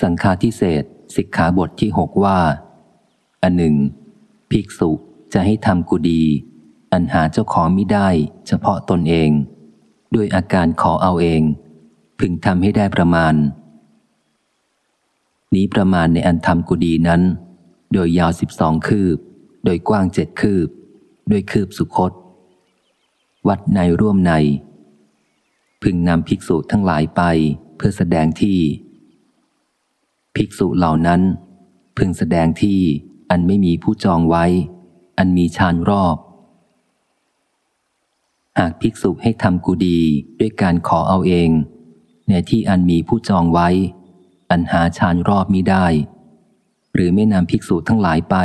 สังฆาทิเศษสิกขาบทที่หกว่า อันหนึ่ง ภิกษุจะให้ทำกุดี อันหาเจ้าของม่ได้เฉพาะตนเอง ด้วยอาการขอเอาเอง พึงทำให้ได้ประมาณ นี้ประมาณในอันทำกุดีนั้น โดยยาวสิบสองคืบ โดยกว้างเจ็ดคืบ โดยคืบสุคต วัดในร่วมใน พึงนำภิกษุทั้งหลายไปเพื่อแสดงที่ ภิกษุเหล่านั้น พึงแสดงที่อันไม่มีผู้จองไว้ อันมีชานรอบ หากภิกษุให้ทำกุดีด้วยการขอเอาเอง ในที่อันมีผู้จองไว้ อันหาชานรอบมิได้ หรือไม่นำภิกษุทั้งหลายไป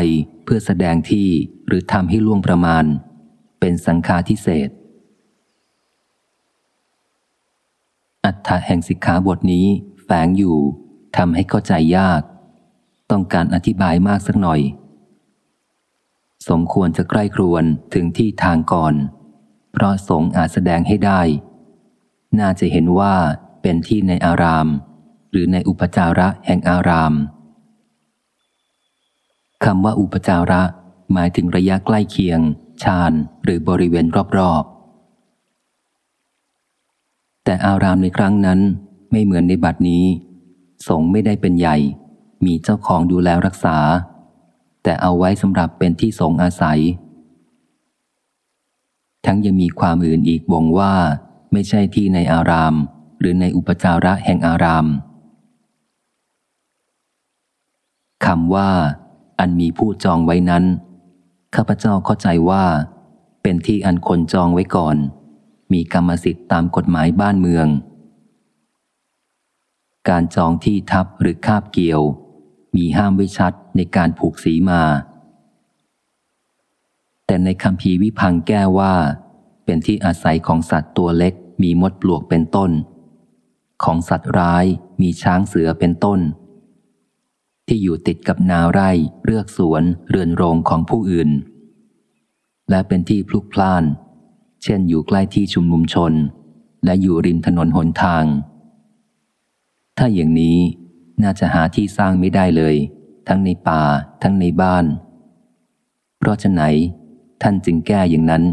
เพื่อแสดงที่หรือทำให้ล่วงประมาณ เป็นสังฆาทิเศษอัฏฐะแห่งสิกขาบทนี้แฝงอยู่ ทำให้เข้าใจยาก ต้องการอธิบายมากสักหน่อย สมควรจะใกล้ครวนถึงที่ทางก่อน เพราะสงอาจแสดงให้ได้ น่าจะเห็นว่าเป็นที่ในอาราม หรือในอุปจาระแห่งอารามคำว่าอุปจาระ หมายถึงระยะใกล้เคียง ชานหรือบริเวณรอบๆ แต่อารามในครั้งนั้นไม่เหมือนในบัดนี้ สงไม่ได้เป็นใหญ่ มีเจ้าของดูแลรักษา แต่เอาไว้สำหรับเป็นที่สงอาศัย ทั้งยังมีความอื่นอีกบ่งว่า ไม่ใช่ที่ในอาราม หรือในอุปจาระแห่งอารามคำว่า อันมีผู้จองไว้นั้น ข้าพเจ้าเข้าใจว่า เป็นที่อันคนจองไว้ก่อน มีกรรมสิทธิ์ตามกฎหมายบ้านเมือง การจองที่ทับหรือคาบเกี่ยว มีห้ามไว้ชัดในการผูกสีมา แต่ในคำพีวิพังแก้ว่า เป็นที่อาศัยของสัตว์ตัวเล็กมีมดปลวกเป็นต้น ของสัตว์ร้ายมีช้างเสือเป็นต้น ที่อยู่ติดกับนาไร่เลือกสวนเรือนโรงของผู้อื่น และเป็นที่พลุกพล่าน เช่นอยู่ใกล้ที่ชุมนุมชน และอยู่ริมถนนหนทาง ถ้าอย่างนี้น่าจะหาที่สร้างไม่ได้เลย ทั้งในป่า ทั้งในบ้าน เพราะฉะไหน ท่านจึงแก้อย่างนั้น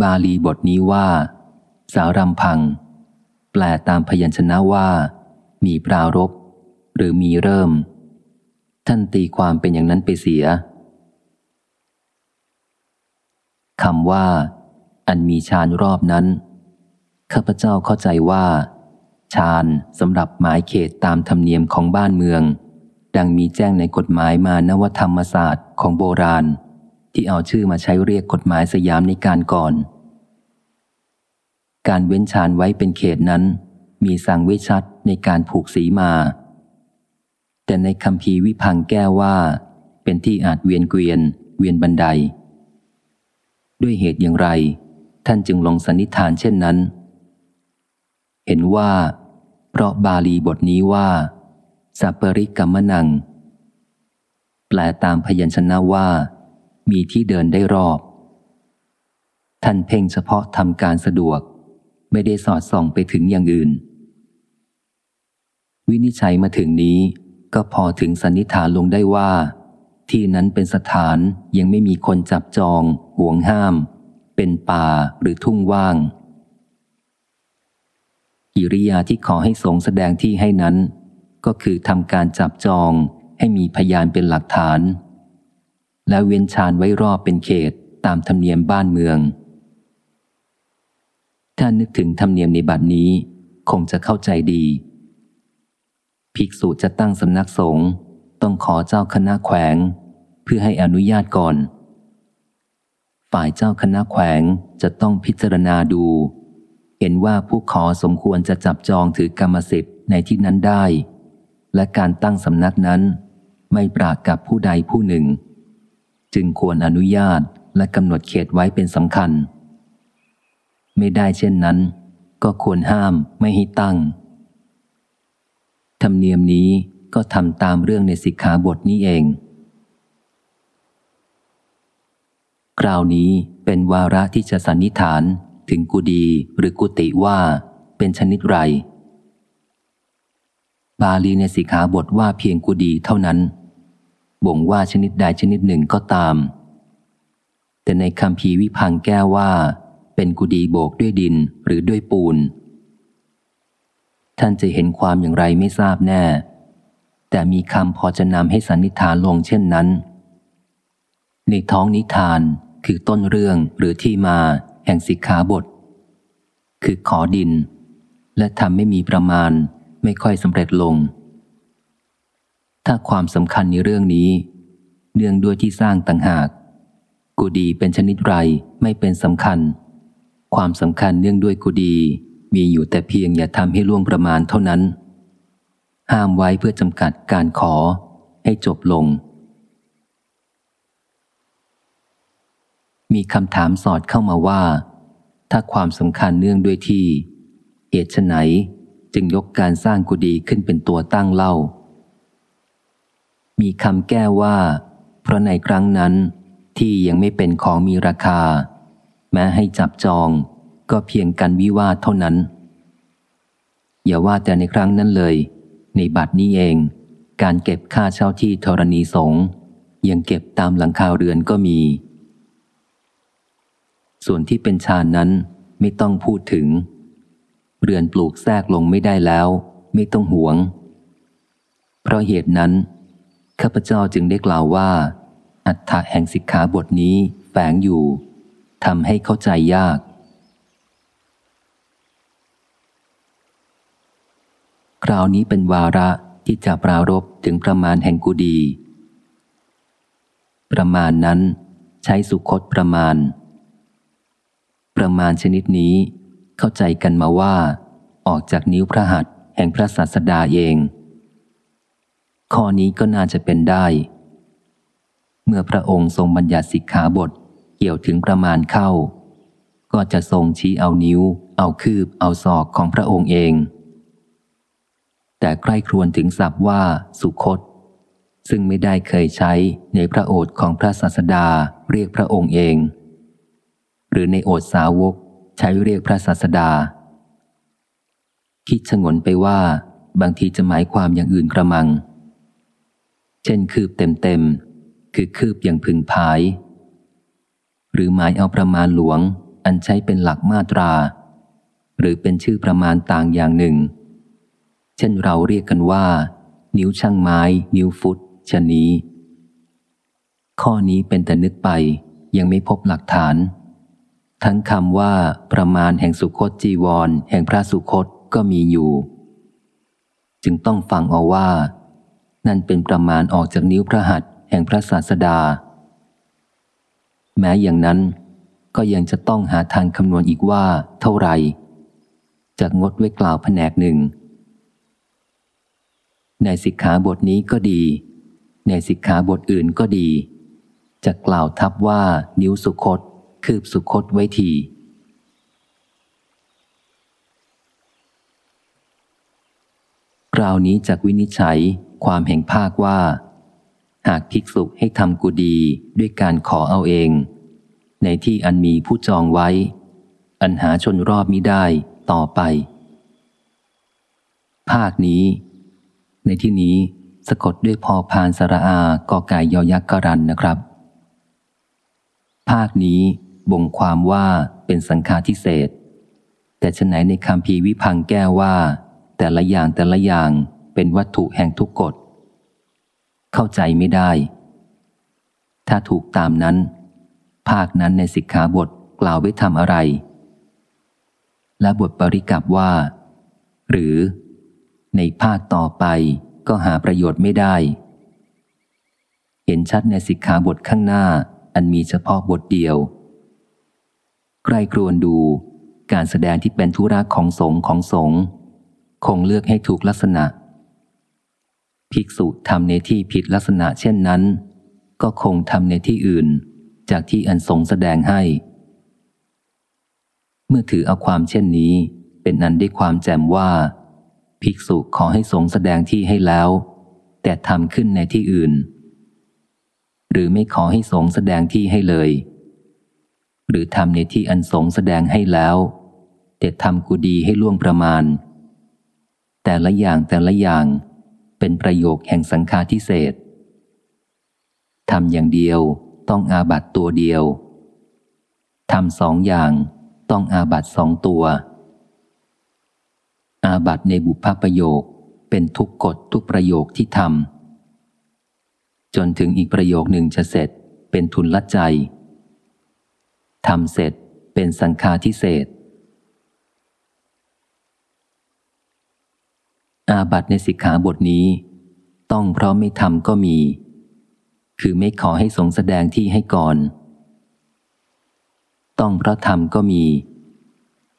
บาลีบทนี้ว่า สารัมพัง แปลตามพยัญชนะว่า มีปรารบหรือมีเริ่ม ท่านตีความเป็นอย่างนั้นไปเสียคำว่า อันมีชานรอบนั้น ข้าพเจ้าเข้าใจว่าชานสำหรับหมายเขตตามธรรมเนียมของบ้านเมือง ดังมีแจ้งในกฎหมายมานวธรรมศาสตร์ของโบราณ ที่เอาชื่อมาใช้เรียกกฎหมายสยามในการก่อน การเว้นชานไว้เป็นเขตนั้น มีสั่งไว้ชัดในการผูกสีมา แต่ในคำพีวิพังแก้ว่า เป็นที่อาจเวียนเกวียน เวียนบันได ด้วยเหตุอย่างไร ท่านจึงลงสันนิษฐานเช่นนั้น เห็นว่า เพราะบาลีบทนี้ว่า สัปปริกรรมนัง แปลตามพยัญชนะว่า มีที่เดินได้รอบ ท่านเพ่งเฉพาะทำการสะดวก ไม่ได้สอดส่องไปถึงอย่างอื่น วินิจฉัยมาถึงนี้ก็พอถึงสันนิษฐานลงได้ว่า ที่นั้นเป็นสถานยังไม่มีคนจับจองห่วงห้าม เป็นป่าหรือทุ่งว่าง กิริยาที่ขอให้สงแสดงที่ให้นั้น ก็คือทำการจับจองให้มีพยานเป็นหลักฐาน และเว้นชานไว้รอบเป็นเขตตามธรรมเนียมบ้านเมือง ถ้านึกถึงธรรมเนียมในบัดนี้ คงจะเข้าใจดี ภิกษุจะตั้งสำนักสงฆ์ต้องขอเจ้าคณะแขวง เพื่อให้อนุญาตก่อน ฝ่ายเจ้าคณะแขวงจะต้องพิจารณาดู เห็นว่าผู้ขอสมควรจะจับจองถือกรรมสิทธิ์ในที่นั้นได้ และการตั้งสำนักนั้นไม่ปรากกับผู้ใดผู้หนึ่ง จึงควรอนุญาตและกำหนดเขตไว้เป็นสำคัญ ไม่ได้เช่นนั้น ก็ควรห้ามไม่ให้ตั้ง ธรรมเนียมนี้ก็ทำตามเรื่องในสิกขาบทนี้เอง คราวนี้เป็นวาระที่จะสันนิษฐาน ถึงกุดีหรือกุติว่าเป็นชนิดไร บาลีในสิกขาบทว่าเพียงกุดีเท่านั้น บ่งว่าชนิดใดชนิดหนึ่งก็ตาม แต่ในคำพีวิพังแก้ว่า เป็นกุดีโบกด้วยดินหรือด้วยปูน ท่านจะเห็นความอย่างไรไม่ทราบแน่ แต่มีคำพอจะนำให้สันนิษฐานลงเช่นนั้น ในท้องนิทานคือต้นเรื่องหรือที่มา ห่งสิกขาบท คือขอดิน และทำไม่มีประมาณไม่ค่อยสำเร็จลง ถ้าความสำคัญในเรื่องนี้ เนื่องด้วยที่สร้างต่างหาก กุดีเป็นชนิดไรไม่เป็นสำคัญ ความสำคัญเนื่องด้วยกุดีมีอยู่แต่เพียงอย่าทำให้ล่วงประมาณเท่านั้น ห้ามไว้เพื่อจำกัดการขอให้จบลง มีคำถามสอดเข้ามาว่า ถ้าความสำคัญเนื่องด้วยที่เหตุไหนจึงยกการสร้างกุฏิขึ้นเป็นตัวตั้งเล่า มีคำแก้ว่า เพราะในครั้งนั้นที่ยังไม่เป็นของมีราคา แม้ให้จับจองก็เพียงกันวิวาทเท่านั้น อย่าว่าแต่ในครั้งนั้นเลย ในบัดนี้เอง การเก็บค่าเช่าที่ธรณีสงยังเก็บตามหลังคาเรือนก็มี ส่วนที่เป็นชานนั้นไม่ต้องพูดถึง เรือนปลูกแทรกลงไม่ได้แล้ว ไม่ต้องหวง เพราะเหตุนั้นข้าพเจ้าจึงได้กล่าวว่า อัฏฐะแห่งสิกขาบทนี้แฝงอยู่ทำให้เข้าใจยาก คราวนี้เป็นวาระที่จะปรารบถึงประมาณแห่งกุดี ประมาณนั้นใช้สุคตประมาณ ประมาณชนิดนี้ เข้าใจกันมาว่า ออกจากนิ้วพระหัตถ์แห่งพระศาสดาเอง ข้อนี้ก็น่าจะเป็นได้ เมื่อพระองค์ทรงบัญญัติสิกขาบทเกี่ยวถึงประมาณเข้า ก็จะทรงชี้เอานิ้ว เอาคืบ เอาศอกของพระองค์เอง แต่ใกล้ครวนถึงศัพท์ว่า สุคต ซึ่งไม่ได้เคยใช้ในพระโอษของพระศาสดาเรียกพระองค์เอง หรือในโอษสาวกใช้เรียกพระศาสดา คิดฉงนไปว่า บางทีจะหมายความอย่างอื่นกระมัง เช่นคืบเต็มๆคือคืบอย่างพึงพาย หรือหมายเอาประมาณหลวง อันใช้เป็นหลักมาตรา หรือเป็นชื่อประมาณต่างอย่างหนึ่ง เช่นเราเรียกกันว่า นิ้วช่างไม้ นิ้วฟุตชะนี้ข้อนี้เป็นแต่นึกไปยังไม่พบหลักฐาน ทั้งคำว่าประมาณแห่งสุคตจีวร แห่งพระสุคตก็มีอยู่ จึงต้องฟังเอาว่า นั่นเป็นประมาณออกจากนิ้วพระหัตถ์แห่งพระศาสดา แม้อย่างนั้นก็ยังจะต้องหาทางคำนวณอีกว่า เท่าไหร่จากงดไว้กล่าวแผนกหนึ่ง ในสิกขาบทนี้ก็ดี ในสิกขาบทอื่นก็ดี จะกล่าวทับว่านิ้วสุคต คืบสุคตไว้ที คราวนี้จากวินิจฉัยความแห่งภาคว่า หากภิกษุให้ทำกุดีด้วยการขอเอาเอง ในที่อันมีผู้จองไว้ อันหาชนรอบมิได้ต่อไป ภาคนี้ ในที่นี้สะกดด้วยพอพานสระอากอกายยอยักษ์กรันนะครับ ภาคนี้ บ่งความว่าเป็นสังฆาทิเศษ แต่ฉไหนในคำพีวิพังแก้ว่า แต่ละอย่างแต่ละอย่างเป็นวัตถุแห่งทุกกฎ เข้าใจไม่ได้ ถ้าถูกตามนั้น ภาคนั้นในสิกขาบทกล่าวไว้ทำอะไร และบทปริกับว่า หรือ ในภาคต่อไปก็หาประโยชน์ไม่ได้ เห็นชัดในสิกขาบทข้างหน้าอันมีเฉพาะบทเดียว ใกล้ครวนดูการแสดงที่เป็นธุระของสงฆ์ของสงฆ์คงเลือกให้ถูกลักษณะ ภิกษุทำในที่ผิดลักษณะเช่นนั้น ก็คงทำในที่อื่น จากที่อันสงแสดงให้ เมื่อถือเอาความเช่นนี้ เป็นอันได้ความแจ่มว่า ภิกษุขอให้สงแสดงที่ให้แล้ว แต่ทำขึ้นในที่อื่น หรือไม่ขอให้สงแสดงที่ให้เลย หรือทำในที่อันสงแสดงให้แล้วแต่ทำกุดีให้ล่วงประมาณ แต่ละอย่างแต่ละอย่างเป็นประโยคแห่งสังฆาทิเศษทำอย่างเดียวต้องอาบัตตัวเดียวทำสองอย่างต้องอาบัตสองตัว อาบัตในบุพประโยคเป็นทุกกฎทุกประโยคที่ทำจนถึงอีกประโยคหนึ่งจะเสร็จเป็นทุนละใจ ทำเสร็จเป็นสังฆาทิเศษ อาบัตในสิกขาบทนี้ ต้องเพราะไม่ทำก็มี คือไม่ขอให้สงแสดงที่ให้ก่อน ต้องเพราะทำก็มี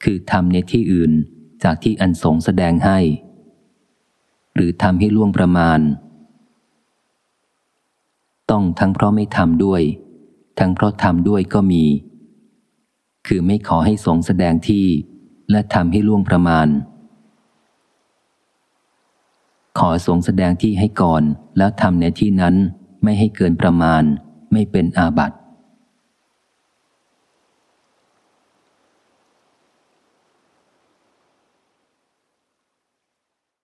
คือทำในที่อื่นจากที่อันสงแสดงให้ หรือทำให้ล่วงประมาณ ต้องทั้งเพราะไม่ทำด้วย ทั้งเพราะทำด้วยก็มี คือไม่ขอให้สงแสดงที่ และทำให้ล่วงประมาณ ขอสงแสดงที่ให้ก่อนแล้วทำในที่นั้นไม่ให้เกินประมาณ ไม่เป็นอาบัติ